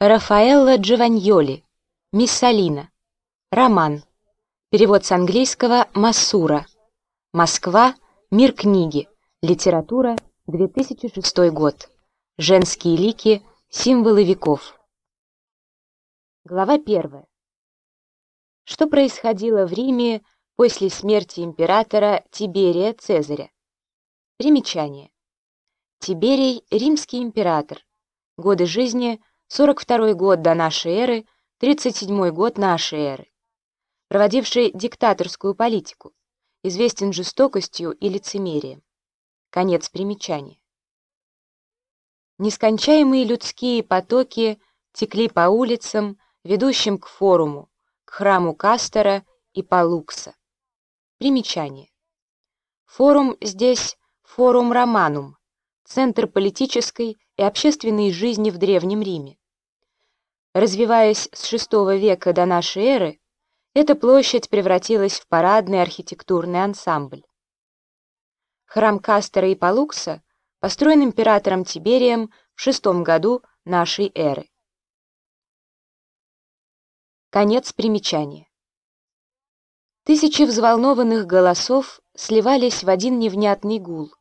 Рафаэлло Джованьоли. Миссалина. Роман. Перевод с английского Массура. Москва. Мир книги. Литература. 2006 год. Женские лики. Символы веков. Глава 1. Что происходило в Риме после смерти императора Тиберия Цезаря? Примечание. Тиберий – римский император. Годы жизни 42 год до нашей эры, 37 год нашей эры. Проводивший диктаторскую политику, известен жестокостью и лицемерием. Конец примечания. Нескончаемые людские потоки текли по улицам, ведущим к форуму, к храму Кастера и Палукса. Примечание. Форум здесь форум Романум, центр политической и общественной жизни в Древнем Риме. Развиваясь с VI века до нашей эры, эта площадь превратилась в парадный архитектурный ансамбль. Храм Кастера и Палукса построен императором Тиберием в VI году нашей эры. Конец примечания. Тысячи взволнованных голосов сливались в один невнятный гул,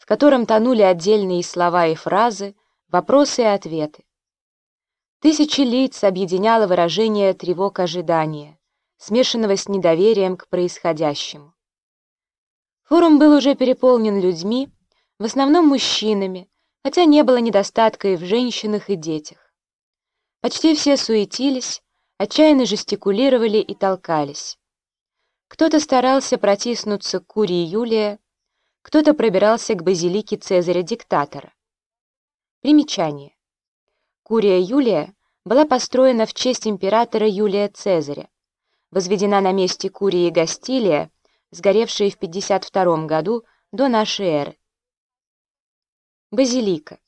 в котором тонули отдельные слова и фразы, вопросы и ответы. Тысячи лиц объединяло выражение тревог ожидания, смешанного с недоверием к происходящему. Форум был уже переполнен людьми, в основном мужчинами, хотя не было недостатка и в женщинах, и детях. Почти все суетились, отчаянно жестикулировали и толкались. Кто-то старался протиснуться к Курии Юлия, кто-то пробирался к базилике Цезаря-диктатора. Примечание. Курия Юлия была построена в честь императора Юлия Цезаря, возведена на месте Курии Гастилия, сгоревшей в 52 году до нашей эры. Базилика.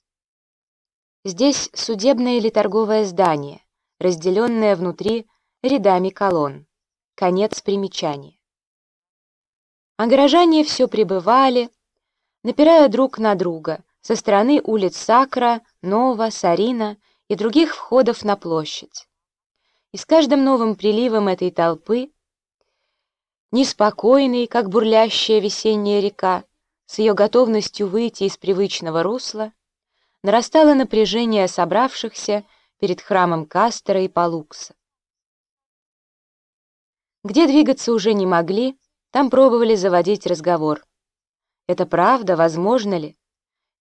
Здесь судебное или торговое здание, разделенное внутри рядами колонн. Конец примечания. А горожане все прибывали, напирая друг на друга со стороны улиц Сакра, Нова, Сарина и других входов на площадь. И с каждым новым приливом этой толпы, неспокойной, как бурлящая весенняя река, с ее готовностью выйти из привычного русла, нарастало напряжение собравшихся перед храмом Кастера и Палукса. Где двигаться уже не могли, там пробовали заводить разговор. Это правда, возможно ли?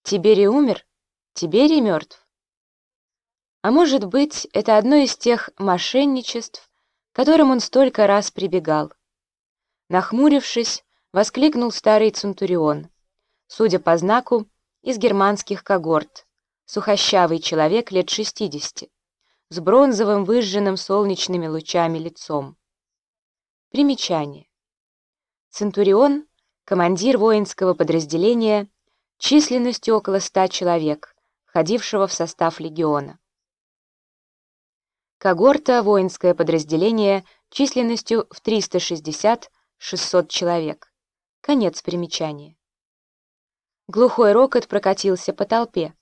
Тиберий умер? Тиберий мертв? А может быть, это одно из тех мошенничеств, к которым он столько раз прибегал. Нахмурившись, воскликнул старый Центурион, судя по знаку, из германских когорт, сухощавый человек лет шестидесяти, с бронзовым выжженным солнечными лучами лицом. Примечание. Центурион — командир воинского подразделения численностью около ста человек, входившего в состав легиона. Когорта — воинское подразделение численностью в 360-600 человек. Конец примечания. Глухой рокот прокатился по толпе.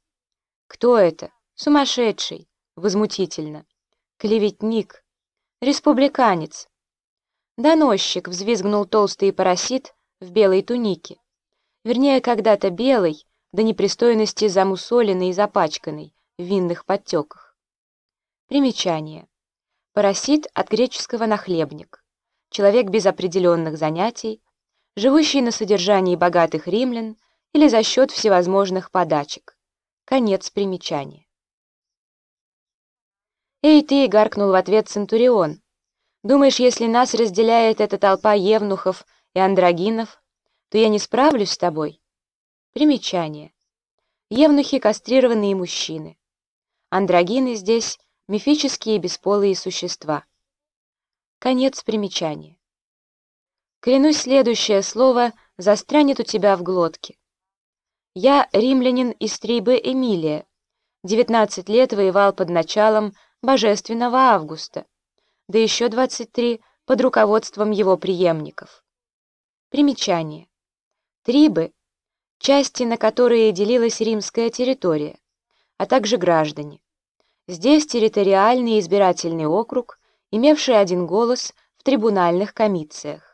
Кто это? Сумасшедший. Возмутительно. Клеветник. Республиканец. Доносчик взвизгнул толстый парасит в белой тунике. Вернее, когда-то белый, до непристойности замусоленный и запачканный в винных подтеках. Примечание. Парасит от греческого «нахлебник». Человек без определенных занятий, живущий на содержании богатых римлян или за счет всевозможных подачек. Конец примечания. «Эй ты!» — гаркнул в ответ Центурион. «Думаешь, если нас разделяет эта толпа евнухов и андрогинов, то я не справлюсь с тобой?» Примечание. Евнухи — кастрированные мужчины. Андрогины здесь Мифические бесполые существа. Конец примечания. Клянусь, следующее слово застрянет у тебя в глотке. Я римлянин из Трибы Эмилия. 19 лет воевал под началом божественного Августа, да еще 23 под руководством его преемников. Примечание. Трибы — части, на которые делилась римская территория, а также граждане. Здесь территориальный избирательный округ, имевший один голос в трибунальных комициях.